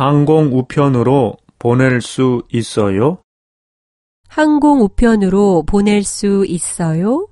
항공 우편으로 보낼 수 있어요? 항공 우편으로 보낼 수 있어요?